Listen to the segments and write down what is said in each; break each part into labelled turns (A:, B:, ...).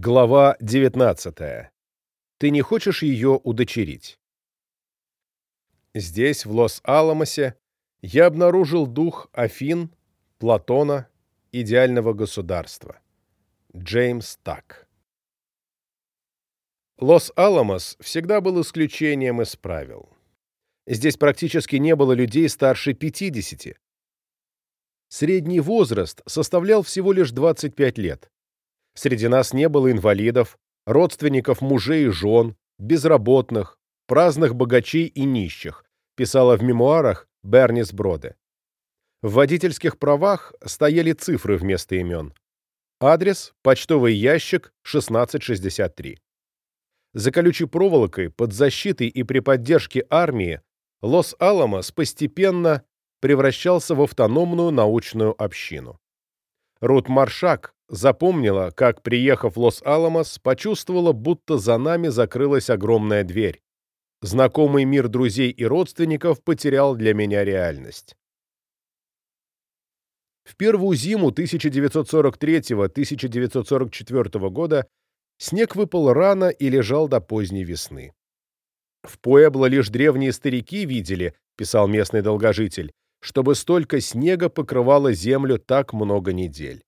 A: Глава 19. Ты не хочешь ее удочерить? Здесь, в Лос-Аламосе, я обнаружил дух Афин, Платона, идеального государства. Джеймс Так. Лос-Аламос всегда был исключением из правил. Здесь практически не было людей старше 50. Средний возраст составлял всего лишь 25 лет. Среди нас не было инвалидов, родственников мужей и жен, безработных, праздных богачей и нищих, писала в мемуарах Бернис Броде. В водительских правах стояли цифры вместо имен. Адрес – почтовый ящик 1663. За колючей проволокой, под защитой и при поддержке армии Лос-Аламос постепенно превращался в автономную научную общину. Рут Маршак запомнила, как, приехав в Лос-Аламос, почувствовала, будто за нами закрылась огромная дверь. Знакомый мир друзей и родственников потерял для меня реальность. В первую зиму 1943-1944 года снег выпал рано и лежал до поздней весны. В Пуэбло лишь древние старики видели, писал местный долгожитель, чтобы столько снега покрывало землю так много недель.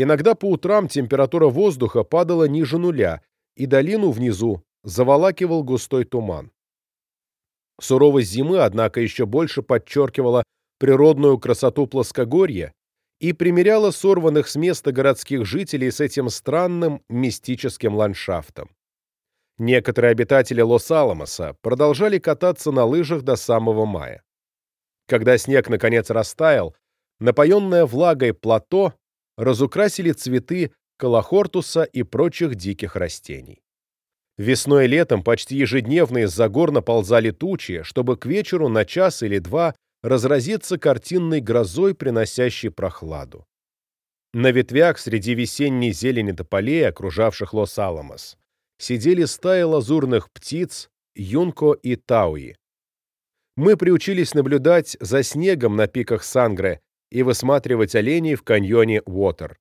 A: Иногда по утрам температура воздуха падала ниже нуля, и долину внизу заволакивал густой туман. Суровость зимы, однако, еще больше подчеркивала природную красоту плоскогорья и примеряла сорванных с места городских жителей с этим странным мистическим ландшафтом. Некоторые обитатели Лос-Аламоса продолжали кататься на лыжах до самого мая. Когда снег наконец растаял, напоенное влагой плато разукрасили цветы колохортуса и прочих диких растений. Весной и летом почти ежедневно из-за гор наползали тучи, чтобы к вечеру на час или два разразиться картинной грозой, приносящей прохладу. На ветвях среди весенней зелени тополей, окружавших Лос-Аламос, сидели стаи лазурных птиц, юнко и тауи. Мы приучились наблюдать за снегом на пиках Сангре и высматривать оленей в каньоне Уотер.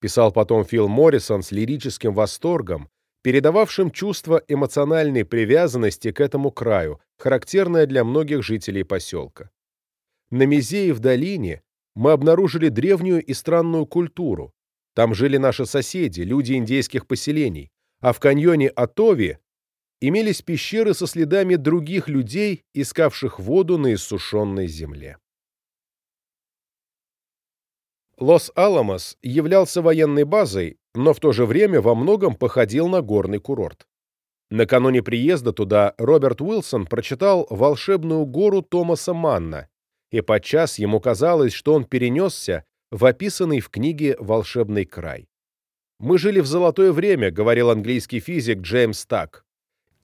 A: Писал потом Фил Моррисон с лирическим восторгом, передававшим чувство эмоциональной привязанности к этому краю, характерное для многих жителей поселка. На Мизее в долине мы обнаружили древнюю и странную культуру. Там жили наши соседи, люди индейских поселений, а в каньоне Атови имелись пещеры со следами других людей, искавших воду на иссушенной земле. Лос-Аламос являлся военной базой, но в то же время во многом походил на горный курорт. Накануне приезда туда Роберт Уилсон прочитал «Волшебную гору» Томаса Манна, и подчас ему казалось, что он перенесся в описанный в книге «Волшебный край». «Мы жили в золотое время», — говорил английский физик Джеймс Так.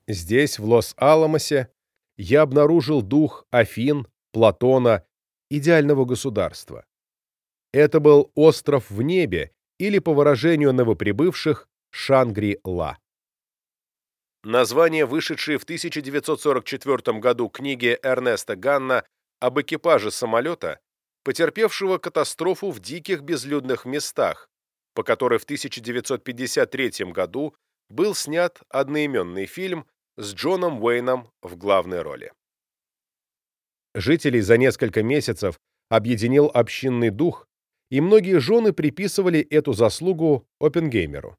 A: «Здесь, в Лос-Аламосе, я обнаружил дух Афин, Платона, идеального государства. Это был остров в небе, или, по выражению новоприбывших, Шангри-Ла. Название, вышедшее в 1944 году книги Эрнеста Ганна об экипаже самолета, потерпевшего катастрофу в диких безлюдных местах, по которой в 1953 году был снят одноименный фильм с Джоном Уэйном в главной роли. Жителей за несколько месяцев объединил общинный дух, и многие жены приписывали эту заслугу Оппенгеймеру.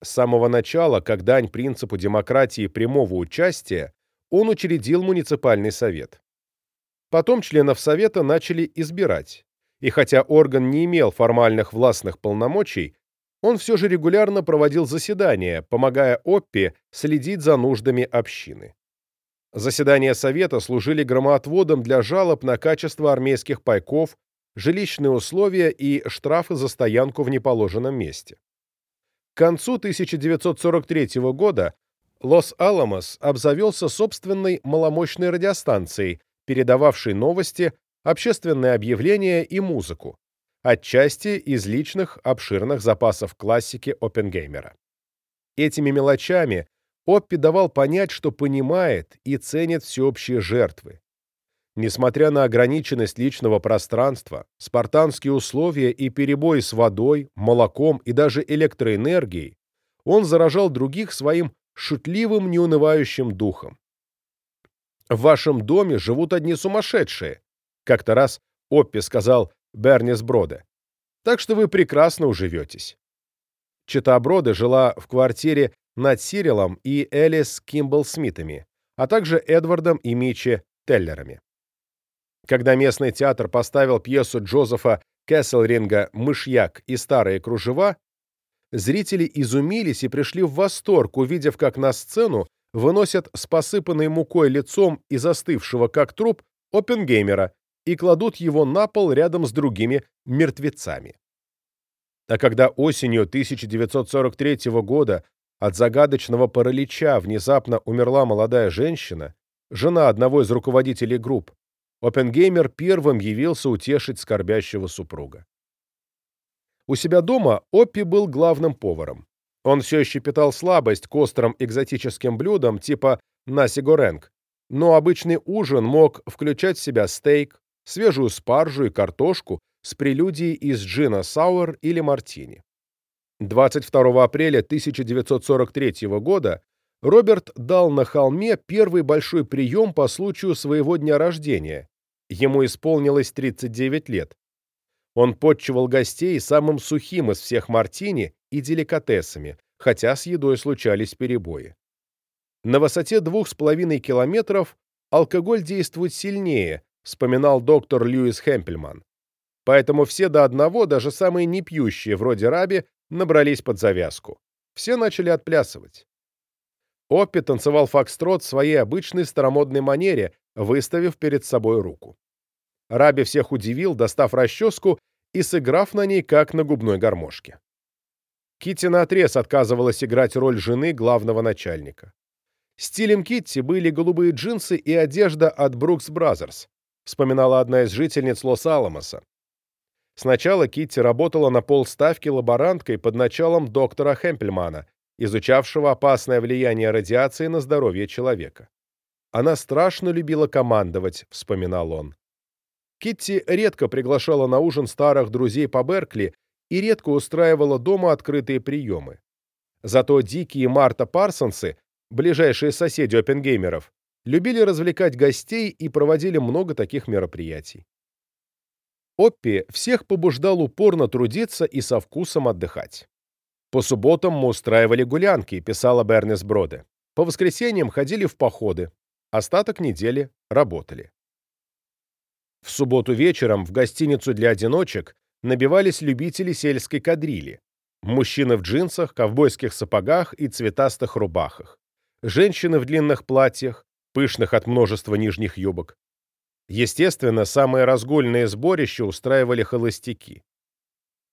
A: С самого начала, как дань принципу демократии прямого участия, он учредил муниципальный совет. Потом членов совета начали избирать, и хотя орган не имел формальных властных полномочий, он все же регулярно проводил заседания, помогая Оппе следить за нуждами общины. Заседания совета служили громоотводом для жалоб на качество армейских пайков жилищные условия и штрафы за стоянку в неположенном месте. К концу 1943 года Лос-Аламос обзавелся собственной маломощной радиостанцией, передававшей новости, общественные объявления и музыку, отчасти из личных обширных запасов классики Оппенгеймера. Этими мелочами Оппи давал понять, что понимает и ценит всеобщие жертвы, Несмотря на ограниченность личного пространства, спартанские условия и перебои с водой, молоком и даже электроэнергией, он заражал других своим шутливым, неунывающим духом. «В вашем доме живут одни сумасшедшие», — как-то раз Оппи сказал Бернис Броде. «Так что вы прекрасно уживетесь». Чита Броде жила в квартире над Сирилом и Элис Кимбл Смитами, а также Эдвардом и Мичи Теллерами. Когда местный театр поставил пьесу Джозефа Кэсселринга «Мышьяк» и «Старые кружева», зрители изумились и пришли в восторг, увидев, как на сцену выносят с посыпанной мукой лицом и застывшего как труп Оппенгеймера и кладут его на пол рядом с другими мертвецами. А когда осенью 1943 года от загадочного паралича внезапно умерла молодая женщина, жена одного из руководителей групп, Оппенгеймер первым явился утешить скорбящего супруга. У себя дома Оппи был главным поваром. Он все еще питал слабость к острым экзотическим блюдам типа наси-горенг, но обычный ужин мог включать в себя стейк, свежую спаржу и картошку с прелюдией из джина сауэр или мартини. 22 апреля 1943 года Роберт дал на холме первый большой прием по случаю своего дня рождения. Ему исполнилось 39 лет. Он подчивал гостей самым сухим из всех мартини и деликатесами, хотя с едой случались перебои. На высоте двух с половиной километров алкоголь действует сильнее, вспоминал доктор Льюис Хемпельман. Поэтому все до одного, даже самые непьющие, вроде Раби, набрались под завязку. Все начали отплясывать. Оппи танцевал фокстрот в своей обычной старомодной манере, выставив перед собой руку. Раби всех удивил, достав расческу и сыграв на ней, как на губной гармошке. Китти наотрез отказывалась играть роль жены главного начальника. Стилем Китти были голубые джинсы и одежда от Brooks Brothers, вспоминала одна из жительниц Лос-Аламоса. Сначала Китти работала на полставки лаборанткой под началом доктора Хемпельмана, изучавшего опасное влияние радиации на здоровье человека. Она страшно любила командовать, вспоминал он. Китти редко приглашала на ужин старых друзей по Беркли и редко устраивала дома открытые приемы. Зато Дики и Марта Парсонсы, ближайшие соседи опенгеймеров, любили развлекать гостей и проводили много таких мероприятий. Оппи всех побуждал упорно трудиться и со вкусом отдыхать. По субботам мы устраивали гулянки, писала Бернис Броде. По воскресеньям ходили в походы. Остаток недели работали. В субботу вечером в гостиницу для одиночек набивались любители сельской кадрили. Мужчины в джинсах, ковбойских сапогах и цветастых рубахах. Женщины в длинных платьях, пышных от множества нижних юбок. Естественно, самые разгульные сборища устраивали холостяки.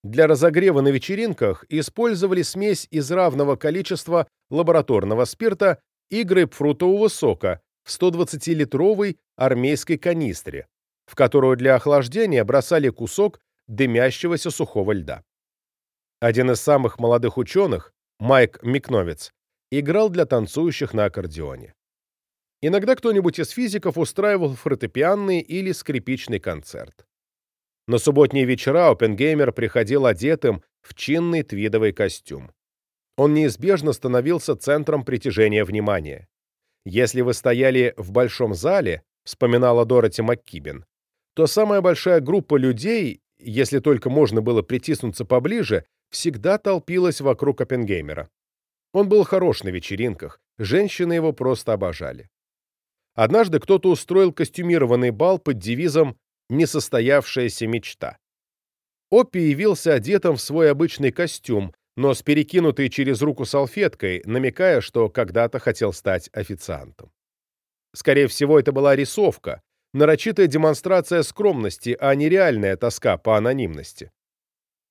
A: Для разогрева на вечеринках использовали смесь из равного количества лабораторного спирта и грейпфрутового сока в 120-литровой армейской канистре, в которую для охлаждения бросали кусок дымящегося сухого льда. Один из самых молодых ученых, Майк Микновец, играл для танцующих на аккордеоне. Иногда кто-нибудь из физиков устраивал фортепианный или скрипичный концерт. На субботние вечера Опенгеймер приходил одетым в чинный твидовый костюм. Он неизбежно становился центром притяжения внимания. Если вы стояли в большом зале, вспоминала Дороти МакКибен, то самая большая группа людей, если только можно было притиснуться поближе, всегда толпилась вокруг Оппенгеймера. Он был хорош на вечеринках, женщины его просто обожали. Однажды кто-то устроил костюмированный бал под девизом «Несостоявшаяся мечта». Оппи явился одетым в свой обычный костюм, но с перекинутой через руку салфеткой, намекая, что когда-то хотел стать официантом. Скорее всего, это была рисовка, нарочитая демонстрация скромности, а не реальная тоска по анонимности.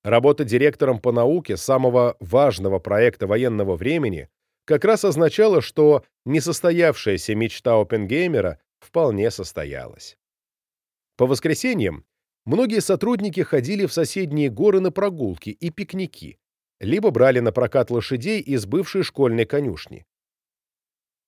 A: Работа директором по науке самого важного проекта военного времени как раз означало, что несостоявшаяся мечта Оппенгеймера вполне состоялась. По воскресеньям многие сотрудники ходили в соседние горы на прогулки и пикники, либо брали на прокат лошадей из бывшей школьной конюшни.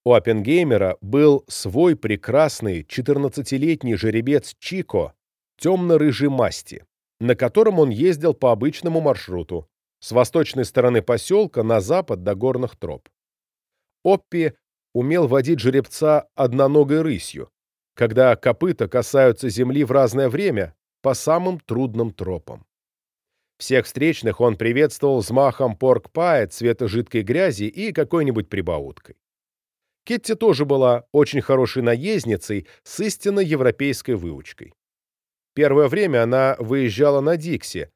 A: У Оппенгеймера был свой прекрасный 14-летний жеребец Чико темно-рыжей масти, на котором он ездил по обычному маршруту, с восточной стороны поселка на запад до горных троп. Оппи умел водить жеребца одноногой рысью, когда копыта касаются земли в разное время по самым трудным тропам. Всех встречных он приветствовал взмахом порк-пая цвета жидкой грязи и какой-нибудь прибауткой. Кетти тоже была очень хорошей наездницей с истинно европейской выучкой. Первое время она выезжала на Дикси,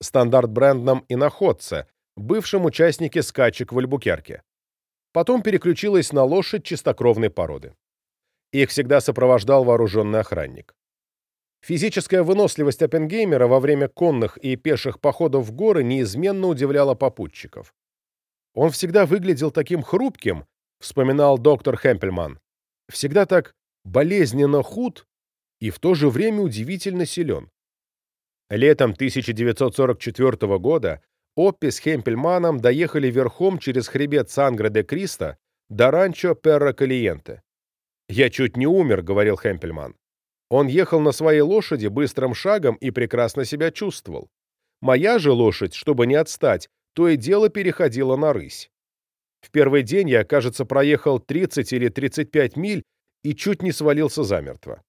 A: стандарт-брендном иноходце, бывшем участнике скачек в Альбукерке. Потом переключилась на лошадь чистокровной породы. Их всегда сопровождал вооруженный охранник. Физическая выносливость Оппенгеймера во время конных и пеших походов в горы неизменно удивляла попутчиков. Он всегда выглядел таким хрупким, вспоминал доктор Хемпельман, всегда так болезненно худ и в то же время удивительно силен. Летом 1944 года Оппи с Хемпельманом доехали верхом через хребет Сангре-де-Криста до ранчо Перро-Калиенте. «Я чуть не умер», — говорил Хемпельман. Он ехал на своей лошади быстрым шагом и прекрасно себя чувствовал. Моя же лошадь, чтобы не отстать, то и дело переходила на рысь. В первый день я, кажется, проехал 30 или 35 миль и чуть не свалился замертво.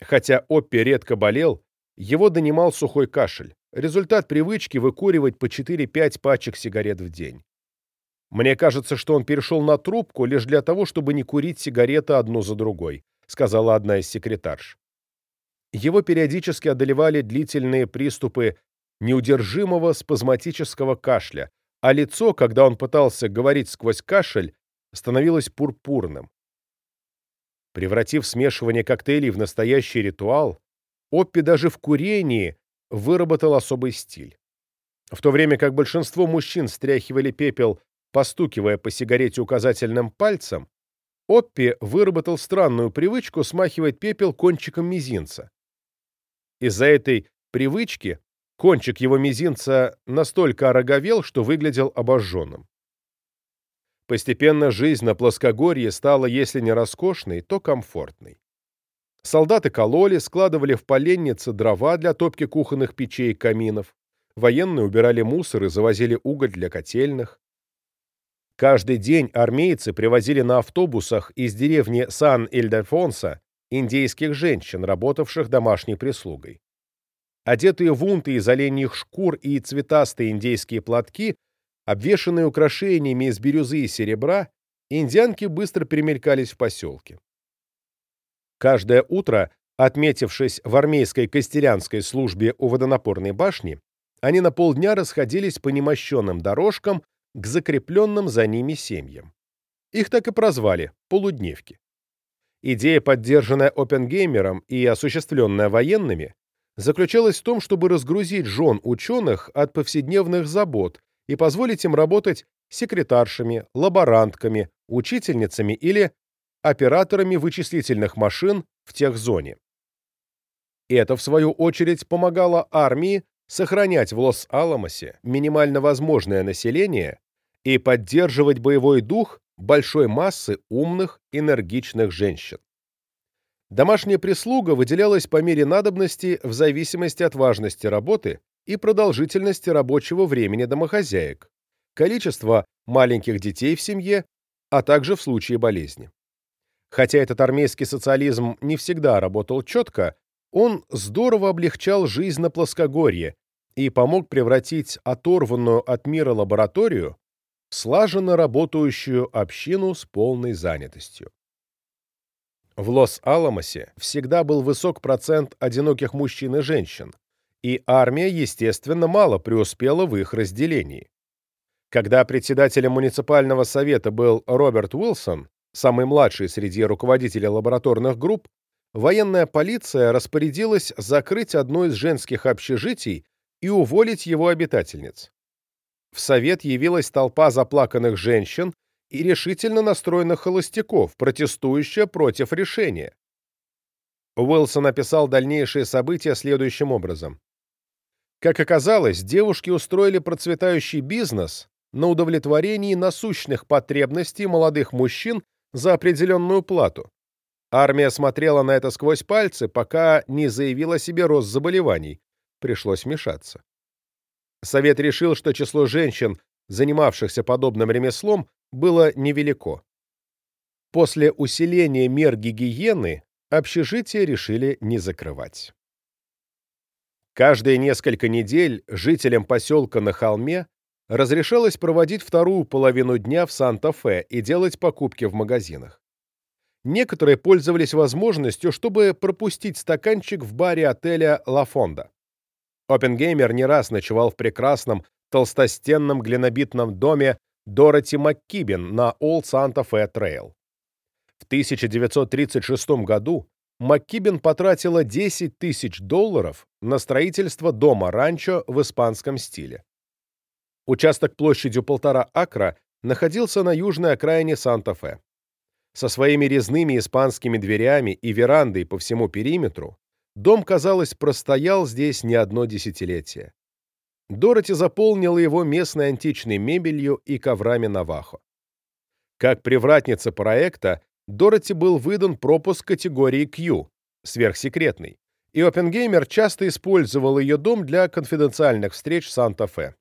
A: Хотя Оппи редко болел, его донимал сухой кашель, результат привычки выкуривать по 4-5 пачек сигарет в день. Мне кажется, что он перешел на трубку лишь для того, чтобы не курить сигареты одну за другой, сказала одна из секретарш. Его периодически одолевали длительные приступы неудержимого спазматического кашля, а лицо, когда он пытался говорить сквозь кашель, становилось пурпурным. Превратив смешивание коктейлей в настоящий ритуал, Оппи даже в курении выработал особый стиль. В то время как большинство мужчин стряхивали пепел, постукивая по сигарете указательным пальцем, Оппи выработал странную привычку смахивать пепел кончиком мизинца. Из-за этой привычки кончик его мизинца настолько ороговел, что выглядел обожженным. Постепенно жизнь на плоскогорье стала, если не роскошной, то комфортной. Солдаты кололи, складывали в поленнице дрова для топки кухонных печей и каминов. Военные убирали мусор и завозили уголь для котельных. Каждый день армейцы привозили на автобусах из деревни Сан-Ильдефонса индейских женщин, работавших домашней прислугой. Одетые в унты из оленьих шкур и цветастые индейские платки, обвешанные украшениями из бирюзы и серебра, индианки быстро перемелькались в поселке. Каждое утро, отметившись в армейской костерянской службе у водонапорной башни, они на полдня расходились по немощенным дорожкам к закрепленным за ними семьям. Их так и прозвали «полудневки». Идея, поддержанная Оппенгеймером и осуществленная военными, заключалась в том, чтобы разгрузить жен ученых от повседневных забот и позволить им работать секретаршами, лаборантками, учительницами или операторами вычислительных машин в техзоне. Это, в свою очередь, помогало армии сохранять в Лос-Аламосе минимально возможное население и поддерживать боевой дух большой массы умных, энергичных женщин. Домашняя прислуга выделялась по мере надобности в зависимости от важности работы и продолжительности рабочего времени домохозяек, количества маленьких детей в семье, а также в случае болезни. Хотя этот армейский социализм не всегда работал четко, он здорово облегчал жизнь на плоскогорье и помог превратить оторванную от мира лабораторию в слаженно работающую общину с полной занятостью. В Лос-Аламосе всегда был высок процент одиноких мужчин и женщин, и армия, естественно, мало преуспела в их разделении. Когда председателем муниципального совета был Роберт Уилсон, самый младший среди руководителей лабораторных групп, военная полиция распорядилась закрыть одно из женских общежитий и уволить его обитательниц. В совет явилась толпа заплаканных женщин и решительно настроенных холостяков, протестующая против решения. Уилсон описал дальнейшие события следующим образом. Как оказалось, девушки устроили процветающий бизнес на удовлетворении насущных потребностей молодых мужчин за определенную плату. Армия смотрела на это сквозь пальцы, пока не заявила себе рост заболеваний. Пришлось вмешаться. Совет решил, что число женщин, занимавшихся подобным ремеслом, было невелико. После усиления мер гигиены общежитие решили не закрывать. Каждые несколько недель жителям поселка на холме разрешалось проводить вторую половину дня в Санта-Фе и делать покупки в магазинах. Некоторые пользовались возможностью, чтобы пропустить стаканчик в баре отеля «Ла Фонда». Опенгеймер не раз ночевал в прекрасном толстостенном глинобитном доме Дороти МакКибен на Олд Санта-Фе Трейл. В 1936 году МакКибен потратила 10 тысяч долларов на строительство дома-ранчо в испанском стиле. Участок площадью полтора акра находился на южной окраине Санта-Фе. Со своими резными испанскими дверями и верандой по всему периметру дом, казалось, простоял здесь не одно десятилетие. Дороти заполнила его местной античной мебелью и коврами Навахо. Как привратница проекта, Дороти был выдан пропуск категории Q, сверхсекретный, и Опенгеймер часто использовал ее дом для конфиденциальных встреч в Санта-Фе.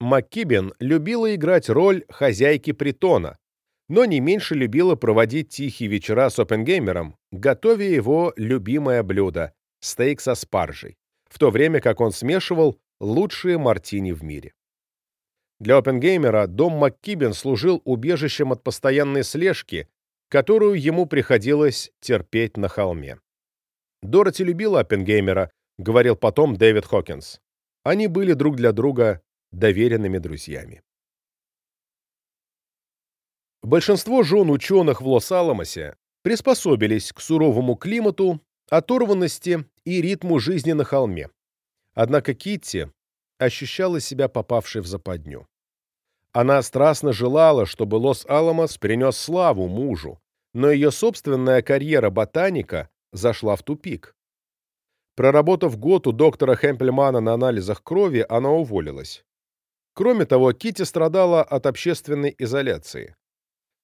A: МакКибен любила играть роль хозяйки притона, но не меньше любила проводить тихие вечера с Опенгеймером, готовя его любимое блюдо – стейк со спаржей, в то время как он смешивал лучшие мартини в мире. Для Опенгеймера дом МакКибен служил убежищем от постоянной слежки, которую ему приходилось терпеть на холме. Дороти любила Оппенгеймера, говорил потом Дэвид Хокинс. Они были друг для друга доверенными друзьями. Большинство жен ученых в Лос-Аламосе приспособились к суровому климату, оторванности и ритму жизни на холме. Однако Китти ощущала себя попавшей в западню. Она страстно желала, чтобы Лос-Аламос принес славу мужу, но ее собственная карьера ботаника зашла в тупик. Проработав год у доктора Хемпельмана на анализах крови, она уволилась. Кроме того, Кити страдала от общественной изоляции.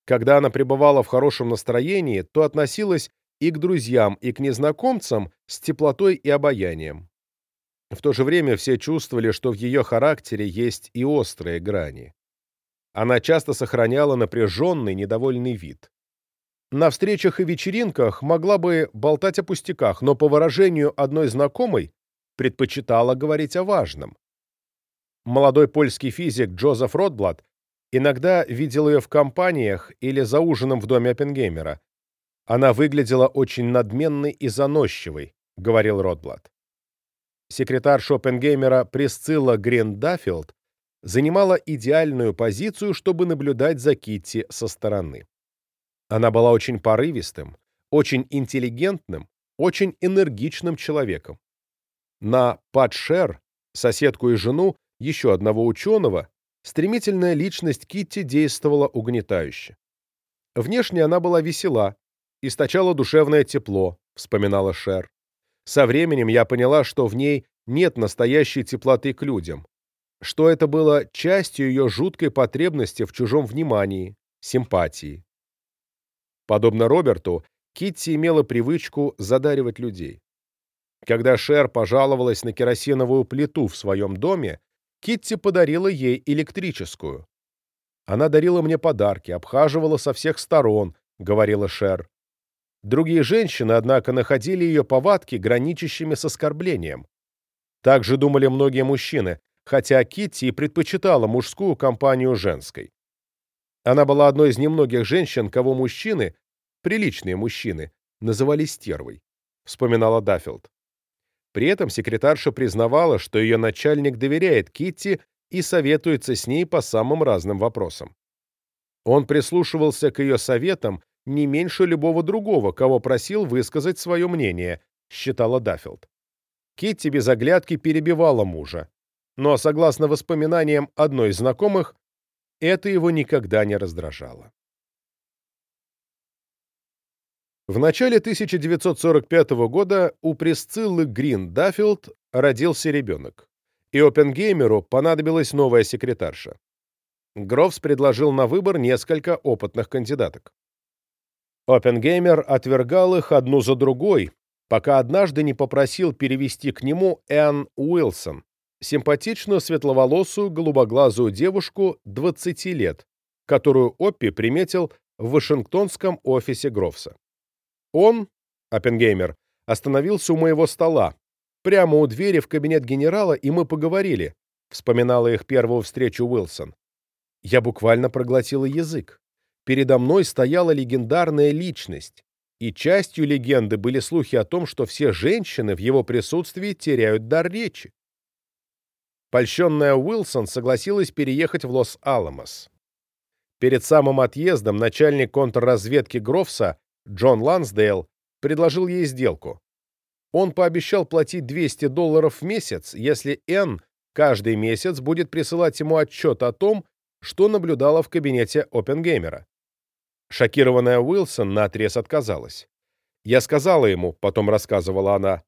A: Когда она пребывала в хорошем настроении, то относилась и к друзьям, и к незнакомцам с теплотой и обаянием. В то же время все чувствовали, что в ее характере есть и острые грани. Она часто сохраняла напряженный, недовольный вид. На встречах и вечеринках могла бы болтать о пустяках, но по выражению одной знакомой предпочитала говорить о важном. Молодой польский физик Джозеф Ротблат иногда видел ее в компаниях или за ужином в доме Оппенгеймера. Она выглядела очень надменной и заносчивой, говорил Ротблат. Секретарь Оппенгеймера Присцилла Гриндафилд занимала идеальную позицию, чтобы наблюдать за Китти со стороны. Она была очень порывистым, очень интеллигентным, очень энергичным человеком. На Патшер, соседку и жену еще одного ученого, стремительная личность Китти действовала угнетающе. Внешне она была весела, источала душевное тепло, вспоминала Шер. Со временем я поняла, что в ней нет настоящей теплоты к людям, что это было частью ее жуткой потребности в чужом внимании, симпатии. Подобно Роберту, Китти имела привычку задаривать людей. Когда Шер пожаловалась на керосиновую плиту в своем доме, Китти подарила ей электрическую. «Она дарила мне подарки, обхаживала со всех сторон», — говорила Шер. Другие женщины, однако, находили ее повадки, граничащими с оскорблением. Так же думали многие мужчины, хотя Китти предпочитала мужскую компанию женской. Она была одной из немногих женщин, кого мужчины, приличные мужчины, называли стервой, вспоминала Даффилд. При этом секретарша признавала, что ее начальник доверяет Китти и советуется с ней по самым разным вопросам. Он прислушивался к ее советам не меньше любого другого, кого просил высказать свое мнение, считала Даффилд. Китти без оглядки перебивала мужа, но, согласно воспоминаниям одной из знакомых, это его никогда не раздражало. В начале 1945 года у Присциллы Грин Даффилд родился ребенок, и Опенгеймеру понадобилась новая секретарша. Грофс предложил на выбор несколько опытных кандидаток. Опенгеймер отвергал их одну за другой, пока однажды не попросил перевести к нему Энн Уилсон, симпатичную светловолосую голубоглазую девушку 20 лет, которую Оппи приметил в вашингтонском офисе Грофса. Он, Оппенгеймер, остановился у моего стола, прямо у двери в кабинет генерала, и мы поговорили, вспоминала их первую встречу Уилсон. Я буквально проглотила язык. Передо мной стояла легендарная личность, и частью легенды были слухи о том, что все женщины в его присутствии теряют дар речи. Польщенная Уилсон согласилась переехать в Лос-Аламос. Перед самым отъездом начальник контрразведки Гровса Джон Лансдейл предложил ей сделку. Он пообещал платить 200 долларов в месяц, если Энн каждый месяц будет присылать ему отчет о том, что наблюдала в кабинете Оппенгеймера. Шокированная Уилсон наотрез отказалась. «Я сказала ему», — потом рассказывала она,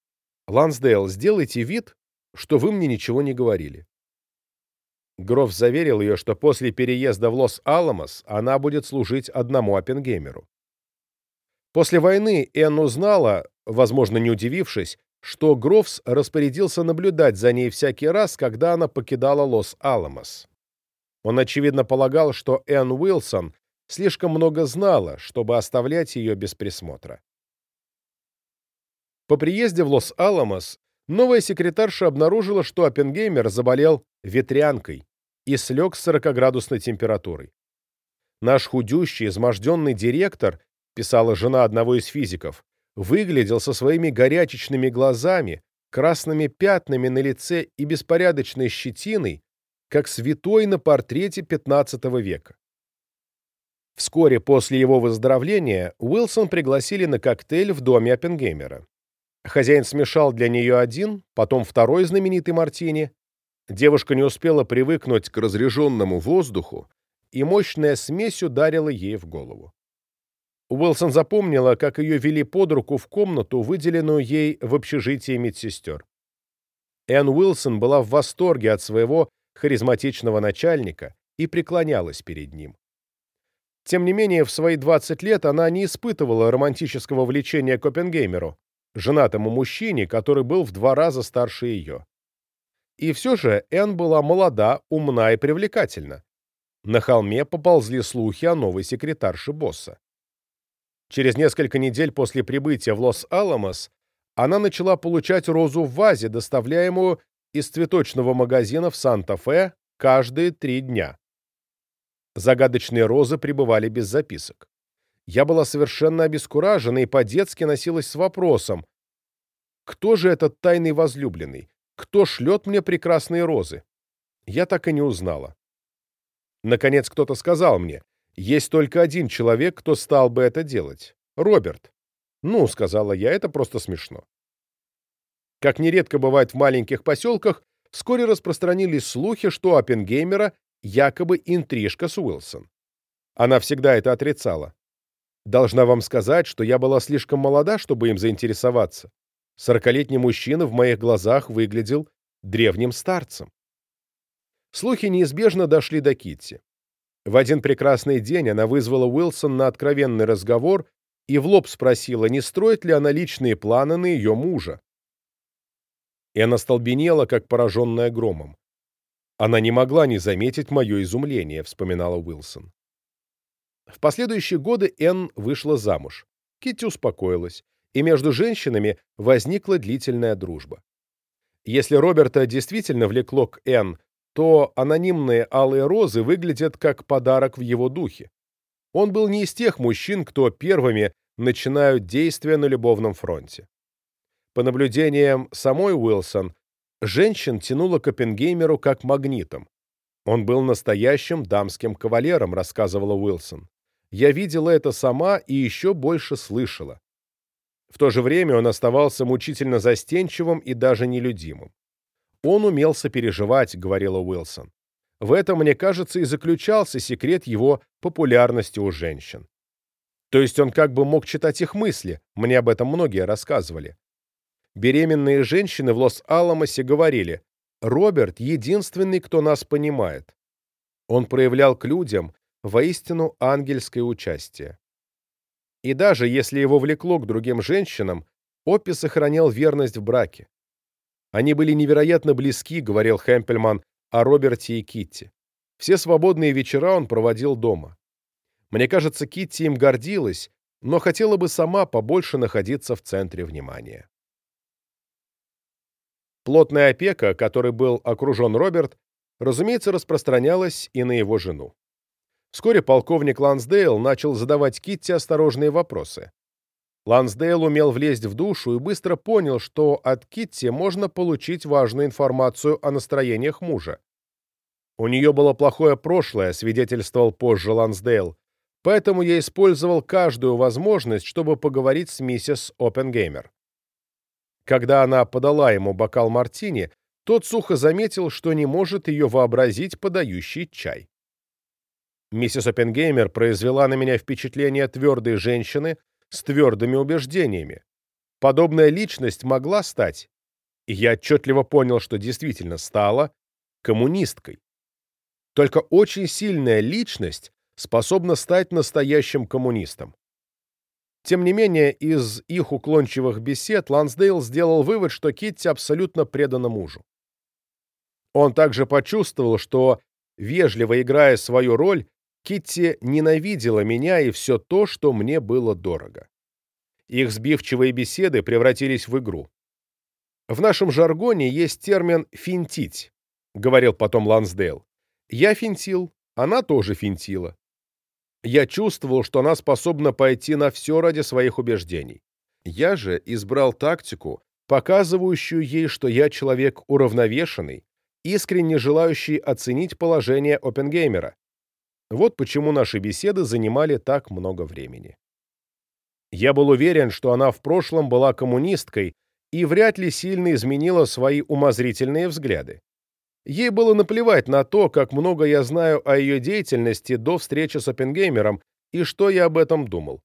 A: «Лансдейл, сделайте вид, что вы мне ничего не говорили». Гровс заверил ее, что после переезда в Лос-Аламос она будет служить одному Оппенгеймеру. После войны Энн узнала, возможно, не удивившись, что Гровс распорядился наблюдать за ней всякий раз, когда она покидала Лос-Аламос. Он, очевидно, полагал, что Энн Уилсон слишком много знала, чтобы оставлять ее без присмотра. По приезде в Лос-Аламос новая секретарша обнаружила, что Оппенгеймер заболел ветрянкой и слег с 40-градусной температурой. Наш худющий, изможденный директор, писала жена одного из физиков, выглядел со своими горячечными глазами, красными пятнами на лице и беспорядочной щетиной, как святой на портрете XV века. Вскоре после его выздоровления Уилсон пригласили на коктейль в доме Оппенгеймера. Хозяин смешал для нее один, потом второй знаменитый мартини. Девушка не успела привыкнуть к разреженному воздуху, и мощная смесь ударила ей в голову. Уилсон запомнила, как ее вели под руку в комнату, выделенную ей в общежитии медсестер. Энн Уилсон была в восторге от своего харизматичного начальника и преклонялась перед ним. Тем не менее, в свои 20 лет она не испытывала романтического влечения к Оппенгеймеру, женатому мужчине, который был в два раза старше ее. И все же Энн была молода, умна и привлекательна. На холме поползли слухи о новой секретарше босса. Через несколько недель после прибытия в Лос-Аламос она начала получать розу в вазе, доставляемую из цветочного магазина в Санта-Фе каждые три дня. Загадочные розы пребывали без записок. Я была совершенно обескуражена и по-детски носилась с вопросом, кто же этот тайный возлюбленный? Кто шлет мне прекрасные розы? Я так и не узнала. Наконец кто-то сказал мне, есть только один человек, кто стал бы это делать. Роберт. Ну, сказала я, это просто смешно. Как нередко бывает в маленьких поселках, вскоре распространились слухи, что Оппенгеймера якобы интрижка с Уилсон. Она всегда это отрицала. Должна вам сказать, что я была слишком молода, чтобы им заинтересоваться. Сорокалетний мужчина в моих глазах выглядел древним старцем. Слухи неизбежно дошли до Китти. В один прекрасный день она вызвала Уилсон на откровенный разговор и в лоб спросила, не строит ли она личные планы на ее мужа. И она столбенела, как пораженная громом. Она не могла не заметить мое изумление, вспоминала Уилсон. В последующие годы Энн вышла замуж. Китти успокоилась, и между женщинами возникла длительная дружба. Если Роберта действительно влекло к Энн, то анонимные алые розы выглядят как подарок в его духе. Он был не из тех мужчин, кто первыми начинают действия на любовном фронте. По наблюдениям самой Уилсон, Женщин тянуло к Оппенгеймеру как магнитом. Он был настоящим дамским кавалером, рассказывала Уилсон. Я видела это сама и еще больше слышала. В то же время он оставался мучительно застенчивым и даже нелюдимым. Он умел сопереживать, говорила Уилсон. В этом, мне кажется, и заключался секрет его популярности у женщин. То есть он как бы мог читать их мысли, мне об этом многие рассказывали. Беременные женщины в Лос-Аламосе говорили, «Роберт — единственный, кто нас понимает». Он проявлял к людям воистину ангельское участие. И даже если его влекло к другим женщинам, Оппи сохранял верность в браке. Они были невероятно близки, говорил Хэмпельман о Роберте и Китти. Все свободные вечера он проводил дома. Мне кажется, Китти им гордилась, но хотела бы сама побольше находиться в центре внимания. Плотная опека, которой был окружен Роберт, разумеется, распространялась и на его жену. Вскоре полковник Лансдейл начал задавать Китти осторожные вопросы. Лансдейл умел влезть в душу и быстро понял, что от Китти можно получить важную информацию о настроениях мужа. У нее было плохое прошлое, свидетельствовал позже Лансдейл, поэтому я использовал каждую возможность, чтобы поговорить с миссис Оппенгеймер. Когда она подала ему бокал мартини, тот сухо заметил, что не может ее вообразить подающей чай. Миссис Оппенгеймер произвела на меня впечатление твердой женщины с твердыми убеждениями. Подобная личность могла стать, и я отчетливо понял, что действительно стала, коммунисткой. Только очень сильная личность способна стать настоящим коммунистом. Тем не менее, из их уклончивых бесед Лансдейл сделал вывод, что Китти абсолютно предана мужу. Он также почувствовал, что, вежливо играя свою роль, Китти ненавидела меня и все то, что мне было дорого. Их сбивчивые беседы превратились в игру. В нашем жаргоне есть термин «финтить», — говорил потом Лансдейл. Я финтил, она тоже финтила. Я чувствовал, что она способна пойти на все ради своих убеждений. Я же избрал тактику, показывающую ей, что я человек уравновешенный, искренне желающий оценить положение Оппенгеймера. Вот почему наши беседы занимали так много времени. Я был уверен, что она в прошлом была коммунисткой и вряд ли сильно изменила свои умозрительные взгляды. Ей было наплевать на то, как много я знаю о ее деятельности до встречи с Оппенгеймером и что я об этом думал.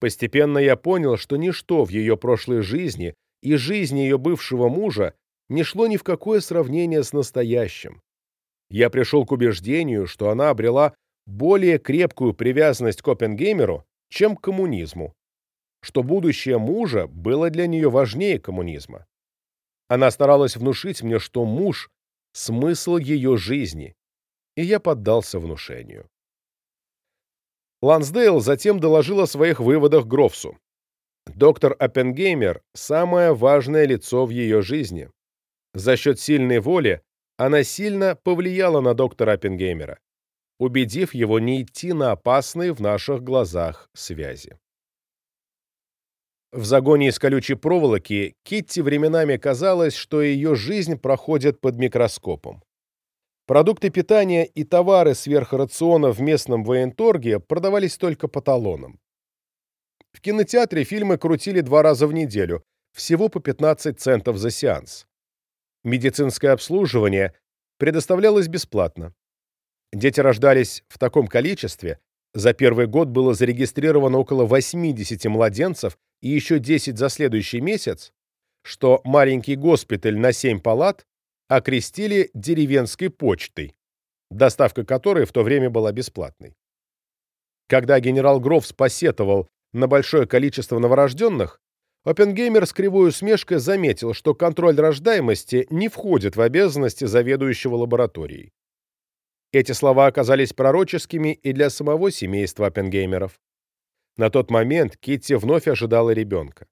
A: Постепенно я понял, что ничто в ее прошлой жизни и жизни ее бывшего мужа не шло ни в какое сравнение с настоящим. Я пришел к убеждению, что она обрела более крепкую привязанность к Оппенгеймеру, чем к коммунизму, что будущее мужа было для нее важнее коммунизма. Она старалась внушить мне, что муж смысл ее жизни, и я поддался внушению. Лансдейл затем доложил о своих выводах Грофсу. Доктор Оппенгеймер – самое важное лицо в ее жизни. За счет сильной воли она сильно повлияла на доктора Оппенгеймера, убедив его не идти на опасные в наших глазах связи. В загоне из колючей проволоки Китти временами казалось, что ее жизнь проходит под микроскопом. Продукты питания и товары сверхрациона в местном военторге продавались только по талонам. В кинотеатре фильмы крутили два раза в неделю, всего по 15 центов за сеанс. Медицинское обслуживание предоставлялось бесплатно. Дети рождались в таком количестве, за первый год было зарегистрировано около 80 младенцев и еще 10 за следующий месяц, что маленький госпиталь на 7 палат окрестили деревенской почтой, доставка которой в то время была бесплатной. Когда генерал Грофс посетовал на большое количество новорожденных, Оппенгеймер с кривой усмешкой заметил, что контроль рождаемости не входит в обязанности заведующего лабораторией. Эти слова оказались пророческими и для самого семейства Оппенгеймеров. На тот момент Китти вновь ожидала ребенка.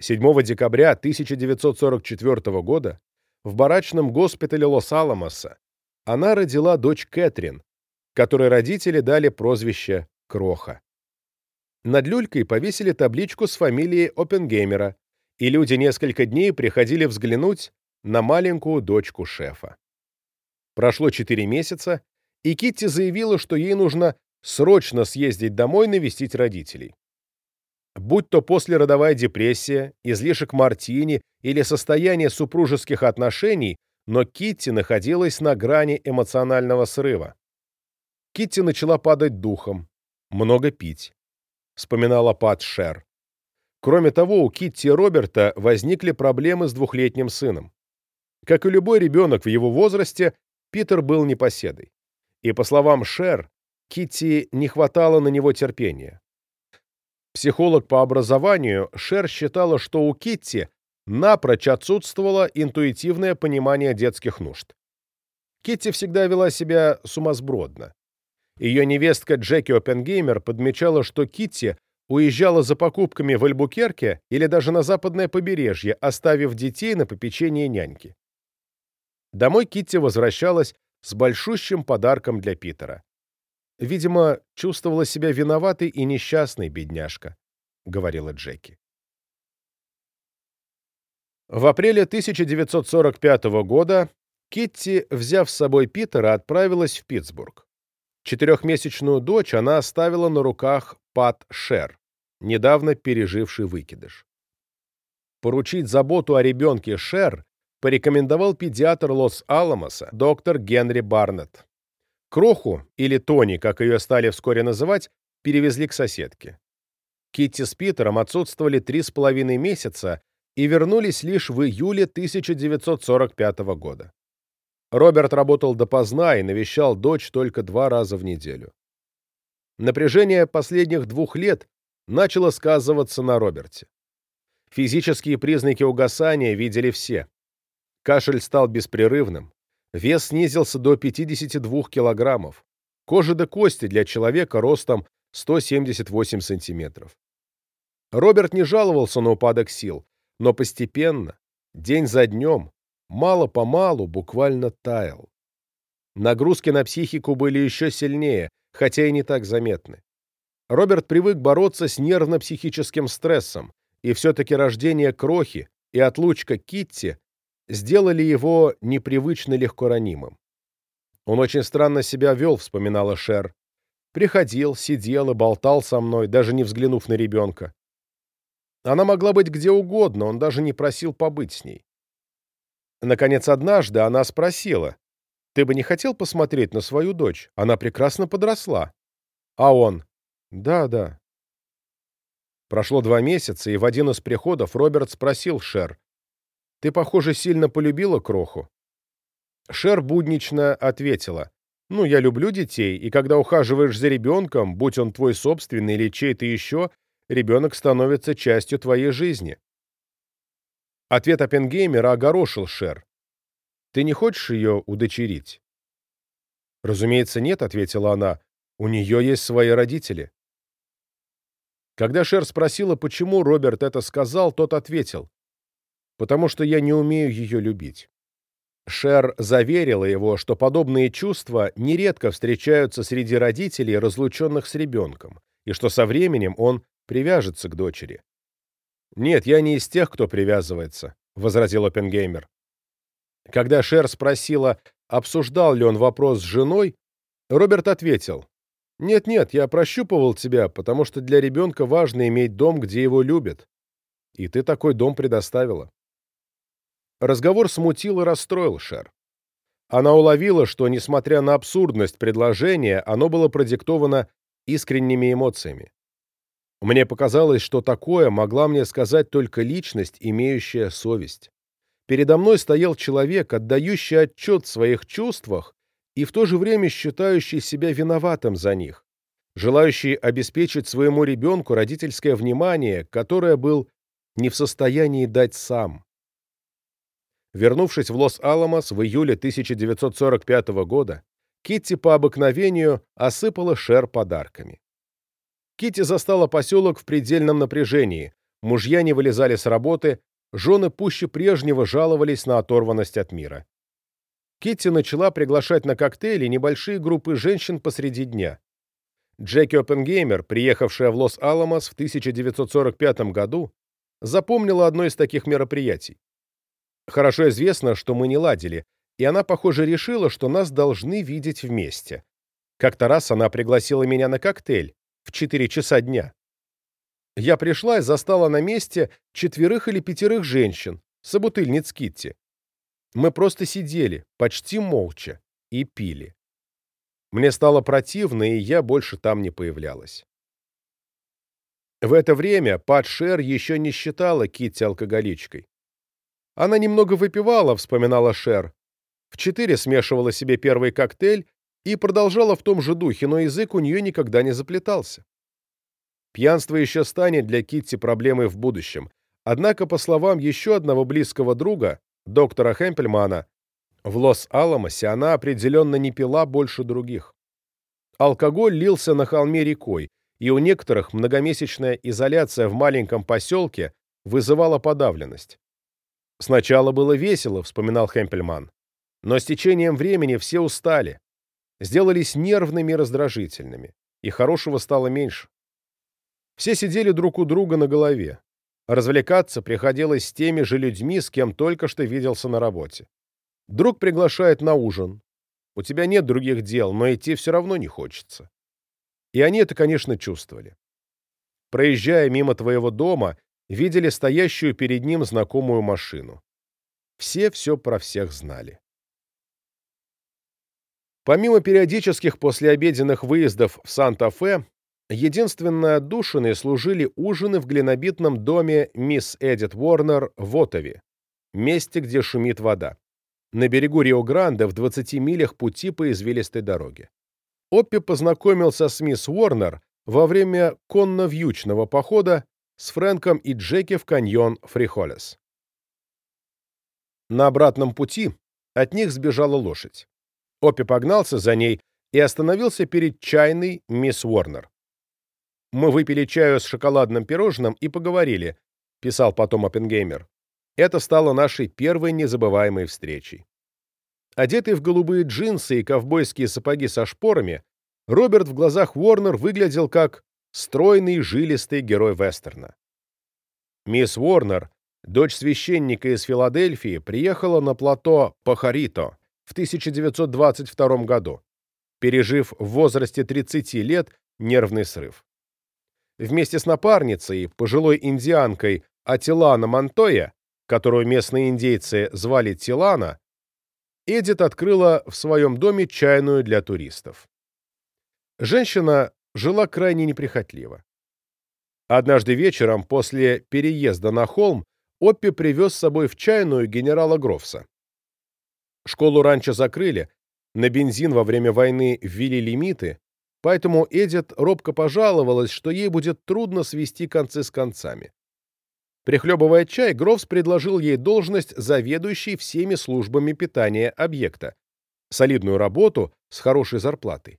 A: 7 декабря 1944 года в барачном госпитале Лос-Аламоса она родила дочь Кэтрин, которой родители дали прозвище Кроха. Над люлькой повесили табличку с фамилией Оппенгеймера, и люди несколько дней приходили взглянуть на маленькую дочку шефа. Прошло четыре месяца, и Китти заявила, что ей нужно срочно съездить домой навестить родителей. Будь то послеродовая депрессия, излишек мартини или состояние супружеских отношений, но Китти находилась на грани эмоционального срыва. Китти начала падать духом, много пить. Вспоминала Пат Шер. Кроме того, у Китти и Роберта возникли проблемы с двухлетним сыном. Как и любой ребенок в его возрасте, Питер был непоседой. И, по словам Шер, Китти не хватало на него терпения. Психолог по образованию, Шер считала, что у Китти напрочь отсутствовало интуитивное понимание детских нужд. Китти всегда вела себя сумасбродно. Ее невестка Джеки Оппенгеймер подмечала, что Китти уезжала за покупками в Альбукерке или даже на западное побережье, оставив детей на попечение няньки. Домой Китти возвращалась с большущим подарком для Питера. Видимо, чувствовала себя виноватой и несчастной бедняжка, говорила Джеки. В апреле 1945 года Китти, взяв с собой Питера, отправилась в Питтсбург. Четырехмесячную дочь она оставила на руках Пат Шер, недавно переживший выкидыш. Поручить заботу о ребенке Шер порекомендовал педиатр Лос-Аламоса доктор Генри Барнетт. Кроху, или Тони, как ее стали вскоре называть, перевезли к соседке. Китти с Питером отсутствовали три с половиной месяца и вернулись лишь в июле 1945 года. Роберт работал допоздна и навещал дочь только два раза в неделю. Напряжение последних двух лет начало сказываться на Роберте. Физические признаки угасания видели все. Кашель стал беспрерывным, вес снизился до 52 килограммов, кожа до кости для человека ростом 178 сантиметров. Роберт не жаловался на упадок сил, но постепенно, день за днем, мало-помалу буквально таял. Нагрузки на психику были еще сильнее, хотя и не так заметны. Роберт привык бороться с нервно-психическим стрессом, и все-таки рождение Крохи и отлучка Китти сделали его непривычно легко ранимым. Он очень странно себя вел, вспоминала Шер. Приходил, сидел и болтал со мной, даже не взглянув на ребенка. Она могла быть где угодно, он даже не просил побыть с ней. Наконец, однажды она спросила, «Ты бы не хотел посмотреть на свою дочь? Она прекрасно подросла». А он, «Да, да». Прошло два месяца, и в один из приходов Роберт спросил Шер, «Ты, похоже, сильно полюбила Кроху?» Шер буднично ответила, «Ну, я люблю детей, и когда ухаживаешь за ребенком, будь он твой собственный или чей-то еще, ребенок становится частью твоей жизни. Ответ Оппенгеймера огорошил Шер. «Ты не хочешь ее удочерить?» «Разумеется, нет», — ответила она. «У нее есть свои родители». Когда Шер спросила, почему Роберт это сказал, тот ответил. «Потому что я не умею ее любить». Шер заверила его, что подобные чувства нередко встречаются среди родителей, разлученных с ребенком, и что со временем он привяжется к дочери. «Нет, я не из тех, кто привязывается», — возразил Оппенгеймер. Когда Шер спросила, обсуждал ли он вопрос с женой, Роберт ответил, «Нет-нет, я прощупывал тебя, потому что для ребенка важно иметь дом, где его любят. И ты такой дом предоставила». Разговор смутил и расстроил Шер. Она уловила, что, несмотря на абсурдность предложения, оно было продиктовано искренними эмоциями. Мне показалось, что такое могла мне сказать только личность, имеющая совесть. Передо мной стоял человек, отдающий отчет в своих чувствах и в то же время считающий себя виноватым за них, желающий обеспечить своему ребенку родительское внимание, которое был не в состоянии дать сам. Вернувшись в Лос-Аламос в июле 1945 года, Китти по обыкновению осыпала Шер подарками. Кити застала поселок в предельном напряжении. Мужья не вылезали с работы, жены пуще прежнего жаловались на оторванность от мира. Китти начала приглашать на коктейли небольшие группы женщин посреди дня. Джеки Оппенгеймер, приехавшая в Лос-Аламос в 1945 году, запомнила одно из таких мероприятий. Хорошо известно, что мы не ладили, и она, похоже, решила, что нас должны видеть вместе. Как-то раз она пригласила меня на коктейль, в 4 часа дня. Я пришла и застала на месте четверых или пятерых женщин, собутыльниц Китти. Мы просто сидели, почти молча, и пили. Мне стало противно, и я больше там не появлялась. В это время Пат Шер еще не считала Китти алкоголичкой. Она немного выпивала, вспоминала Шер. В четыре смешивала себе первый коктейль и продолжала в том же духе, но язык у нее никогда не заплетался. Пьянство еще станет для Китти проблемой в будущем. Однако, по словам еще одного близкого друга, доктора Хемпельмана, в Лос-Аламосе она определенно не пила больше других. Алкоголь лился на холме рекой, и у некоторых многомесячная изоляция в маленьком поселке вызывала подавленность. «Сначала было весело», — вспоминал Хемпельман, «но с течением времени все устали, сделались нервными и раздражительными, и хорошего стало меньше. Все сидели друг у друга на голове. Развлекаться приходилось с теми же людьми, с кем только что виделся на работе. Друг приглашает на ужин. У тебя нет других дел, но идти все равно не хочется. И они это, конечно, чувствовали. Проезжая мимо твоего дома, видели стоящую перед ним знакомую машину. Все все про всех знали. Помимо периодических послеобеденных выездов в Санта-Фе, единственной отдушиной служили ужины в глинобитном доме мисс Эдит Уорнер в Отове, месте, где шумит вода, на берегу Рио-Гранде в 20 милях пути по извилистой дороге. Оппи познакомился с мисс Уорнер во время конно-вьючного похода с Фрэнком и Джеки в каньон Фрихолес. На обратном пути от них сбежала лошадь. Оппи погнался за ней и остановился перед чайной мисс Уорнер. «Мы выпили чаю с шоколадным пирожным и поговорили», — писал потом Оппенгеймер. Это стало нашей первой незабываемой встречей. Одетый в голубые джинсы и ковбойские сапоги со шпорами, Роберт в глазах Уорнер выглядел как стройный, жилистый герой вестерна. Мисс Уорнер, дочь священника из Филадельфии, приехала на плато Пахарито в 1922 году, пережив в возрасте 30 лет нервный срыв. Вместе с напарницей, пожилой индианкой Атилана Монтоя, которую местные индейцы звали Тилана, Эдит открыла в своем доме чайную для туристов. Женщина жила крайне неприхотливо. Однажды вечером после переезда на холм Оппи привез с собой в чайную генерала Грофса. Школу раньше закрыли, на бензин во время войны ввели лимиты, поэтому Эдит робко пожаловалась, что ей будет трудно свести концы с концами. Прихлебывая чай, Грофс предложил ей должность заведующей всеми службами питания объекта, солидную работу с хорошей зарплатой.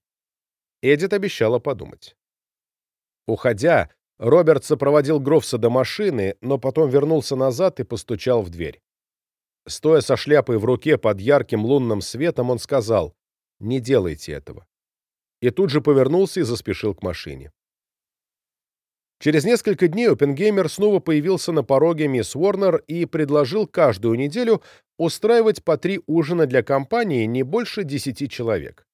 A: Эдит обещала подумать. Уходя, Роберт сопроводил Грофса до машины, но потом вернулся назад и постучал в дверь. Стоя со шляпой в руке под ярким лунным светом, он сказал «Не делайте этого». И тут же повернулся и заспешил к машине. Через несколько дней Оппенгеймер снова появился на пороге мисс Уорнер и предложил каждую неделю устраивать по три ужина для компании не больше десяти человек.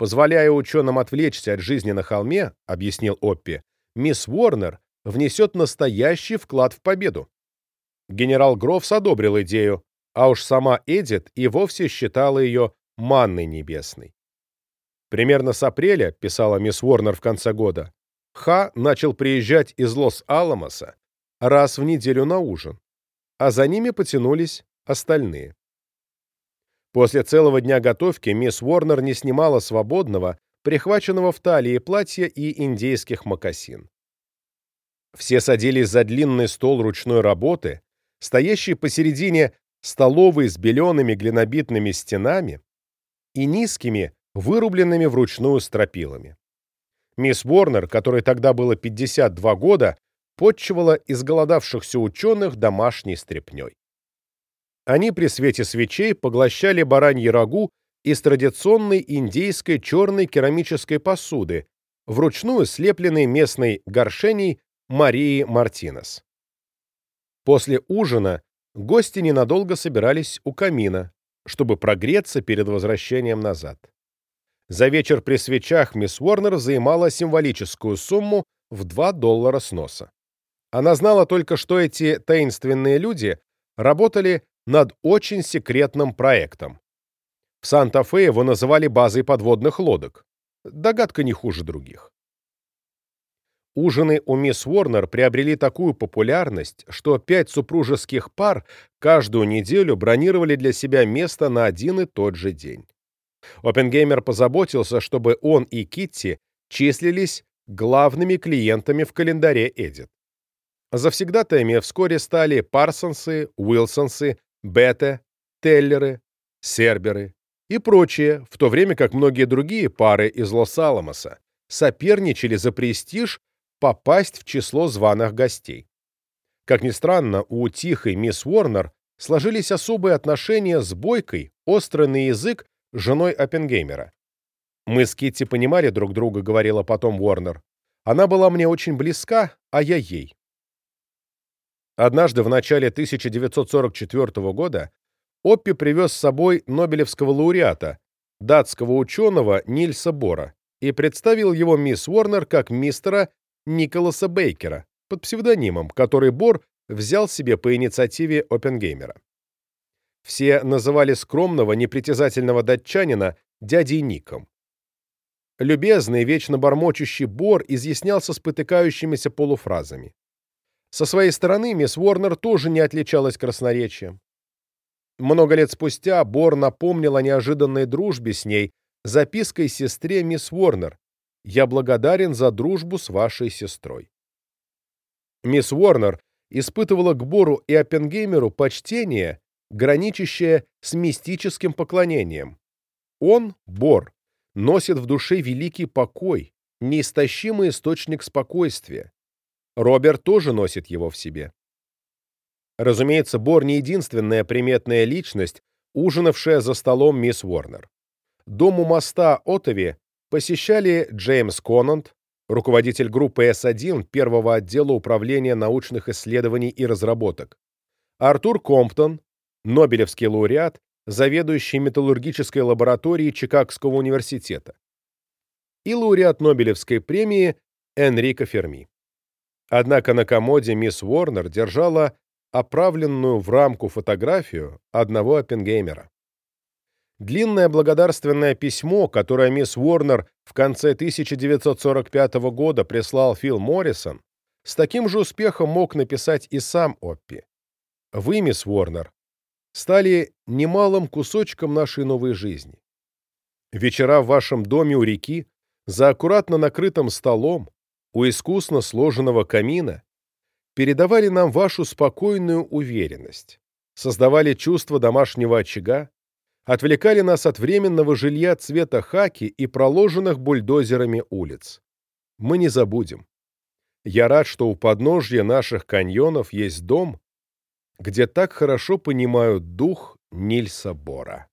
A: Позволяя ученым отвлечься от жизни на холме, объяснил Оппи, мисс Уорнер внесет настоящий вклад в победу. Генерал Грофс одобрил идею, а уж сама Эдит и вовсе считала ее манной небесной. Примерно с апреля, писала мисс Уорнер в конце года, Ха начал приезжать из Лос-Аламоса раз в неделю на ужин, а за ними потянулись остальные. После целого дня готовки мисс Уорнер не снимала свободного, прихваченного в талии платья и индейских мокасин. Все садились за длинный стол ручной работы, стоящий посередине столовой с белеными глинобитными стенами и низкими, вырубленными вручную стропилами. Мисс Уорнер, которой тогда было 52 года, подчивала изголодавшихся ученых домашней стряпнёй. Они при свете свечей поглощали бараньи рагу из традиционной индейской черной керамической посуды, вручную слепленной местной горшеней Марии Мартинес. После ужина гости ненадолго собирались у камина, чтобы прогреться перед возвращением назад. За вечер при свечах мисс Уорнер заимала символическую сумму в 2 доллара сноса. Она знала только, что эти таинственные люди работали над очень секретным проектом. В Санта-Фе его называли базой подводных лодок. Догадка не хуже других. Ужины у мисс Уорнер приобрели такую популярность, что пять супружеских пар каждую неделю бронировали для себя место на один и тот же день. Оппенгеймер позаботился, чтобы он и Китти числились главными клиентами в календаре Эдит. Завсегдатаями вскоре стали Парсонсы, Уилсонсы, Бетте, Теллеры, Серберы и прочие, в то время как многие другие пары из Лос-Аламоса соперничали за престиж попасть в число званых гостей. Как ни странно, у тихой мисс Уорнер сложились особые отношения с Бойкой, острый на язык, женой Оппенгеймера. «Мы с Китти понимали друг друга», — говорила потом Уорнер. «Она была мне очень близка, а я ей». Однажды в начале 1944 года Оппи привез с собой Нобелевского лауреата, датского ученого Нильса Бора, и представил его мисс Уорнер как мистера Николаса Бейкера под псевдонимом, который Бор взял себе по инициативе Оппенгеймера. Все называли скромного, непритязательного датчанина дядей Ником. Любезный, вечно бормочущий Бор изъяснялся спотыкающимися полуфразами. Со своей стороны мисс Уорнер тоже не отличалась красноречием. Много лет спустя Бор напомнил о неожиданной дружбе с ней запиской сестре мисс Уорнер «Я благодарен за дружбу с вашей сестрой». Мисс Уорнер испытывала к Бору и Оппенгеймеру почтение, граничащее с мистическим поклонением. Он, Бор, носит в душе великий покой, неистощимый источник спокойствия. Роберт тоже носит его в себе. Разумеется, Бор не единственная приметная личность, ужинавшая за столом мисс Уорнер. Дом у моста Отови посещали Джеймс Конант, руководитель группы С1 первого отдела управления научных исследований и разработок, Артур Комптон, Нобелевский лауреат, заведующий металлургической лабораторией Чикагского университета, и лауреат Нобелевской премии Энрико Ферми. Однако на комоде мисс Уорнер держала оправленную в рамку фотографию одного Оппенгеймера. Длинное благодарственное письмо, которое мисс Уорнер в конце 1945 года прислал Фил Моррисон, с таким же успехом мог написать и сам Оппи. Вы, мисс Уорнер, стали немалым кусочком нашей новой жизни. Вечера в вашем доме у реки, за аккуратно накрытым столом, у искусно сложенного камина передавали нам вашу спокойную уверенность, создавали чувство домашнего очага, отвлекали нас от временного жилья цвета хаки и проложенных бульдозерами улиц. Мы не забудем. Я рад, что у подножья наших каньонов есть дом, где так хорошо понимают дух Нильса Бора.